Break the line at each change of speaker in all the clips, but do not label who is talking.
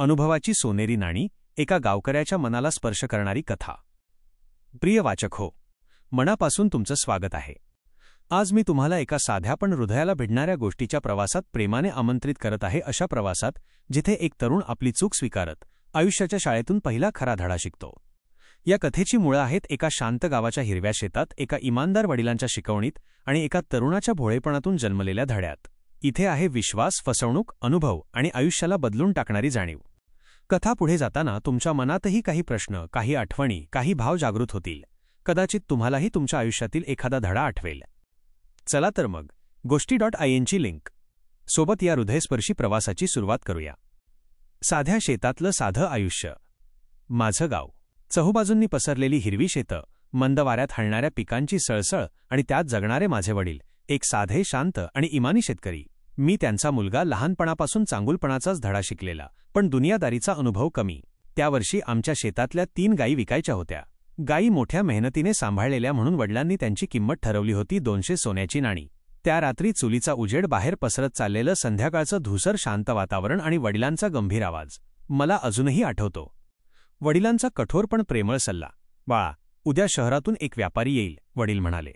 अनुभवाची सोनेरी नाणी एका गावकऱ्याच्या मनाला स्पर्श करणारी कथा. प्रिय वाचक हो मनापासून तुमचं स्वागत आहे. आज मी तुम्हाला एका साध्या पण हृदयाला भिडणाऱ्या गोष्टीच्या प्रवासात प्रेमाने आमंत्रित करत आहे अशा प्रवासात जिथे एक तरुण आपली चूक स्वीकारत आयुष्याच्या शाळेतून पहिला खरा धडा शिकतो. या कथेची मुळं आहेत एका शांत गावाच्या हिरव्या शेतात एका इमानदार वडिलांच्या शिकवणीत आणि एका तरुणाच्या भोळेपणातून जन्मलेल्या धड्यात. इथे आहे विश्वास फसवणूक अनुभव आणि आयुष्याला बदलून टाकणारी जाणीव. कथा पुढे जाताना तुमच्या मनातही काही प्रश्न काही आठवणी काही भाव जागृत होतील. कदाचित तुम्हालाही तुमच्या आयुष्यातील एखादा धडा आठवेल. चला तर मग गोष्टी डॉट आय एनची लिंक. सोबत या हृदयस्पर्शी प्रवासाची सुरुवात करूया. साध्या शेतातलं साधं आयुष्य. माझं गाव. चहूबाजूंनी पसरलेली हिरवी शेतं मंद वाऱ्यात हलणाऱ्या पिकांची सळसळ आणि त्यात जगणारे माझे वडील एक साधे शांत आणि इमानी शेतकरी. मी त्यांचा मुलगा लहानपणापासून चांगुलपणाचाच धडा शिकलेला पण दुनियादारीचा अनुभव कमी. त्या वर्षी आमच्या शेतातल्या तीन गायी विकायच्या होत्या. गायी मोठ्या मेहनतीने सांभाळलेल्या म्हणून वडिलांनी त्यांची किंमत ठरवली होती दोनशे सोन्याची नाणी. त्या रात्री चुलीचा उजेड बाहेर पसरत चाललेलं संध्याकाळचं धुसर शांत वातावरण आणि वडिलांचा गंभीर आवाज. मला अजूनही आठवतो. वडिलांचा कठोर पण प्रेमळ सल्ला. बाळा उद्या शहरातून एक व्यापारी येईल वडील म्हणाले.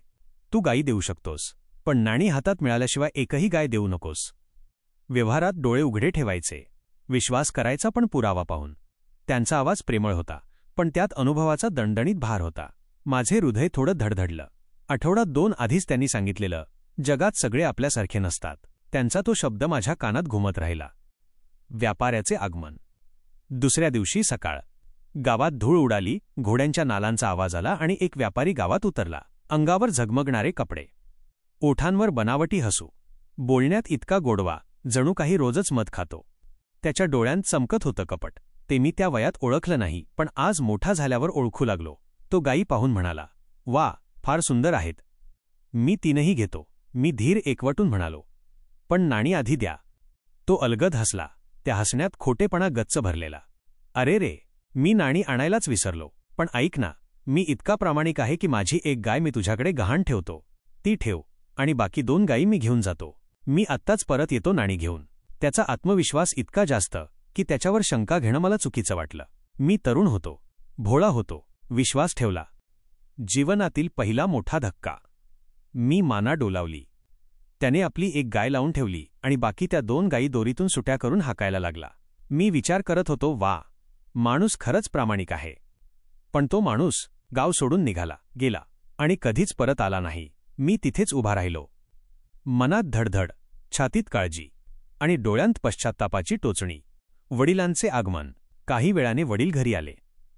तू गायी देऊ शकतोस. पण नाणी हातात मिळाल्याशिवाय एकही गाय देऊ नकोस. व्यवहारात डोळे उघडे ठेवायचे. विश्वास करायचा पण पुरावा पाहून. त्यांचा आवाज प्रेमळ होता पण त्यात अनुभवाचा दणदणीत भार होता. माझे हृदय थोडं धडधडलं. आठवड्यात दोन आधीच त्यांनी सांगितलेलं जगात सगळे आपल्यासारखे नसतात. त्यांचा तो शब्द माझ्या कानात घुमत राहिला. व्यापाऱ्याचे आगमन. दुसऱ्या दिवशी सकाळ. गावात धूळ उडाली घोड्यांच्या नालांचा आवाज आला आणि एक व्यापारी गावात उतरला. अंगावर झगमगणारे कपडे. ओठांवर बनावटी हसू. बोलण्यात इतका गोडवा जणू काही रोजच मत खातो. त्याच्या डोळ्यांत चमकत होतं कपट. ते मी त्या वयात ओळखलं नाही पण आज मोठा झाल्यावर ओळखू लागलो. तो गायी पाहून म्हणाला वा फार सुंदर आहेत. मी तीनही घेतो. मी धीर एकवटून म्हणालो पण नाणी आधी द्या. तो अलगद हसला. त्या हसण्यात खोटेपणा गच्च भरलेला. अरे रे मी नाणी आणायलाच विसरलो. पण ऐक ना मी इतका प्रामाणिक आहे की माझी एक गाय मी तुझ्याकडे गहाण ठेवतो. ती ठेव. आणि बाकी दोन गायी मी घेऊन जातो. मी आत्ताच परत येतो नाणी घेऊन. त्याचा आत्मविश्वास इतका जास्त की त्याच्यावर शंका घेणं मला चुकीचं वाटलं. मी तरुण होतो. भोळा होतो. विश्वास ठेवला. जीवनातील पहिला मोठा धक्का. मी माना डोलावली. त्याने आपली एक गाय लावून ठेवली आणि बाकी त्या दोन गायी दोरीतून सुट्या करून हाकायला लागला. मी विचार करत होतो वा माणूस खरंच प्रामाणिक आहे. पण तो माणूस गाव सोडून निघाला गेला आणि कधीच परत आला नाही. मी तिथेच उभा राहिलो. मनात धडधड छातीत काळजी आणि डोळ्यांत पश्चात्तापाची टोचणी. वडिलांचे आगमन. काही वेळाने वडील घरी आले.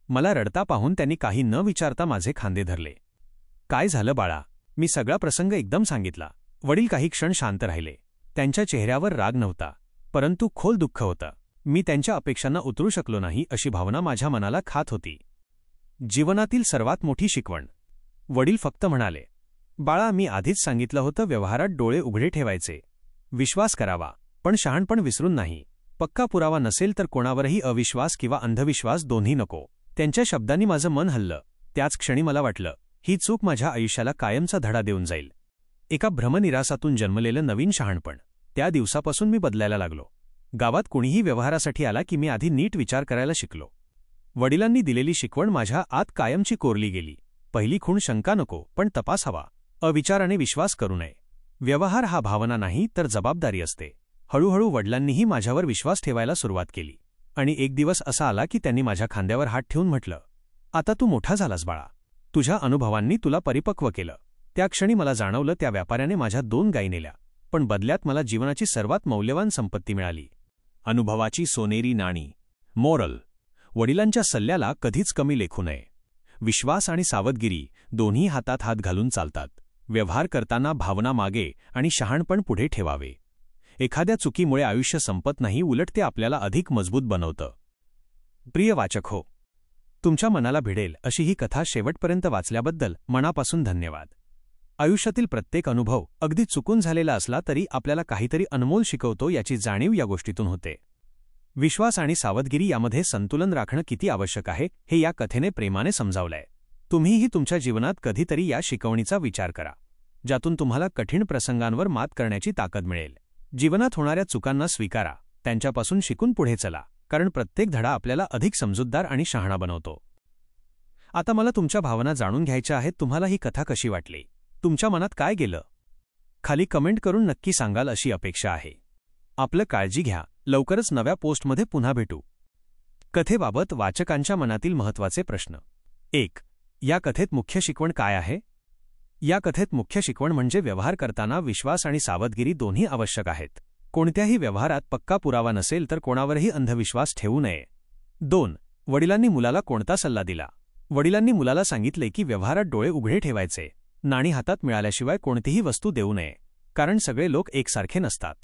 मला रडता पाहून त्यांनी काही न विचारता माझे खांदे धरले. काय झालं बाळा? मी सगळा प्रसंग एकदम सांगितला. वडील काही क्षण शांत राहिले. त्यांच्या चेहऱ्यावर राग नव्हता. परंतु खोल दुःख होतं. मी त्यांच्या अपेक्षांना उतरू शकलो नाही अशी भावना माझ्या मनाला खात होती. जीवनातील सर्वात मोठी शिकवण. वडील फक्त म्हणाले बाळा मी आधीच सांगितलं होतं व्यवहारात डोळे उघडे ठेवायचे. विश्वास करावा पण शहाणपण विसरून नाही. पक्का पुरावा नसेल तर कोणावरही अविश्वास किंवा अंधविश्वास दोन्ही नको. त्यांच्या शब्दांनी माझं मन हल्लं. त्याच क्षणी मला वाटलं ही चूक माझ्या आयुष्याला कायमचा धडा देऊन जाईल. एका भ्रमनिरासातून जन्मलेलं नवीन शहाणपण. त्या दिवसापासून मी बदलायला लागलो. गावात कुणीही व्यवहारासाठी आला की मी आधी नीट विचार करायला शिकलो. वडिलांनी दिलेली शिकवण माझ्या आत कायमची कोरली गेली. पहिली खूण शंका नको पण तपास हवा अविचाराने विश्वास करू नये. व्यवहार हा भावना नाही तर जबाबदारी असते. हळूहळू वडिलांनीही माझ्यावर विश्वास ठेवायला सुरुवात केली. आणि एक दिवस असा आला की त्यांनी माझ्या खांद्यावर हात ठेवून म्हटलं आता तू मोठा झालास बाळा. तुझ्या अनुभवांनी तुला परिपक्व केलं. त्या क्षणी मला जाणवलं त्या व्यापाऱ्याने माझ्या दोन गायी नेल्या. पण बदल्यात मला जीवनाची सर्वात मौल्यवान संपत्ती मिळाली. अनुभवाची सोनेरी नाणी. मोरल. वडिलांच्या सल्ल्याला कधीच कमी लेखू नये. विश्वास आणि सावधगिरी दोन्ही हातात हात घालून चालतात. व्यवहार करताना भावना मागे आणि शहाणपण पुढे ठेवावे. एखाद्या चुकीमुळे आयुष्य संपत नाही उलट ते आपल्याला अधिक मजबूत बनवतं. प्रिय वाचक हो तुमच्या मनाला भिडेल अशी ही कथा शेवटपर्यंत वाचल्याबद्दल मनापासून धन्यवाद. आयुष्यातील प्रत्येक अनुभव अगदी चुकून झालेला असला तरी आपल्याला काहीतरी अनमोल शिकवतो याची जाणीव या गोष्टीतून होते. विश्वास आणि सावधगिरी यामध्ये संतुलन राखणं किती आवश्यक आहे हे या कथेने प्रेमाने समजावलंय. तुम्हीही तुमच्या जीवनात कधीतरी या शिकवणीचा विचार करा ज्यातून तुम्हाला कठीण प्रसंगांवर मात करण्याची ताकद मिळेल. जीवनात होणाऱ्या चुकांना स्वीकारा त्यांच्यापासून शिकून पुढे चला कारण प्रत्येक धडा आपल्याला अधिक समजूतदार आणि शहाणा बनवतो. आता मला तुमच्या भावना जाणून घ्यायच्या आहेत तुम्हाला ही कथा कशी वाटली? तुमच्या मनात काय गेलं? खाली कमेंट करून नक्की सांगाल अशी अपेक्षा आहे. आपलं काळजी घ्या लवकरच नव्या पोस्टमध्ये पुन्हा भेटू. कथेबाबत वाचकांच्या मनातील महत्त्वाचे प्रश्न. एक या कथेत मुख्य शिकवण काय आहे? या कथेत मुख्य शिकवण म्हणजे व्यवहार करताना विश्वास आणि सावधगिरी दोन्ही आवश्यक आहेत. कोणत्याही व्यवहारात पक्का पुरावा नसेल तर कोणावरही अंधविश्वास ठेवू नये. दोन वडिलांनी मुलाला कोणता सल्ला दिला? वडिलांनी मुलाला सांगितले की व्यवहारात डोळे उघडे ठेवायचे. नाणी हातात मिळाल्याशिवाय कोणतीही वस्तू देऊ नये कारण सगळे लोक एकसारखे नसतात.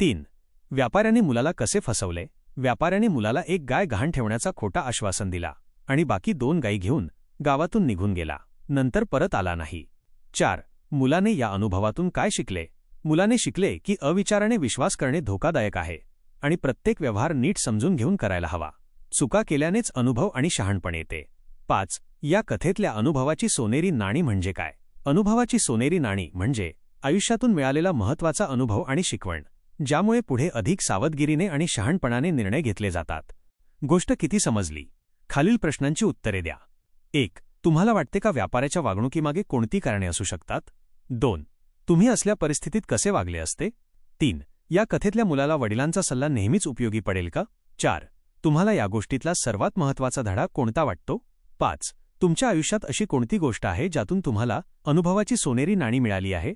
तीन व्यापाऱ्यांनी मुलाला कसे फसवले? व्यापाऱ्याने मुलाला एक गाय गहाण ठेवण्याचा खोटा आश्वासन दिला आणि बाकी दोन गायी घेऊन गावातून निघून गेला. नंतर परत आला नाही. चार. मुलाने या अनुभवातून काय शिकले? मुलाने शिकले की अविचाराने विश्वास करणे धोकादायक आहे आणि प्रत्येक व्यवहार नीट समजून घेऊन करायला हवा. चुका केल्यानेच अनुभव आणि शहाणपण येते. पाच. या कथेतल्या अनुभवाची सोनेरी नाणी म्हणजे काय? अनुभवाची सोनेरी नाणी म्हणजे आयुष्यातून मिळालेला महत्त्वाचा अनुभव आणि शिकवण ज्यामुळे पुढे अधिक सावधगिरीने आणि शहाणपणाने निर्णय घेतले जातात. गोष्ट किती समजली? खालील प्रश्नांची उत्तरे द्या. एक तुम्हाला वाटते का व्यापाऱ्याच्या वागणुकीमागे कोणती कारणे असू शकतात? दोन तुम्ही असल्या परिस्थितीत कसे वागले असते? तीन या कथेतल्या मुलाला वडिलांचा सल्ला नेहमीच उपयोगी पडेल का? चार तुम्हाला या गोष्टीतला सर्वात महत्त्वाचा धडा कोणता वाटतो? पाच तुमच्या आयुष्यात अशी कोणती गोष्ट आहे ज्यातून तुम्हाला अनुभवाची सोनेरी नाणी मिळाली आहे?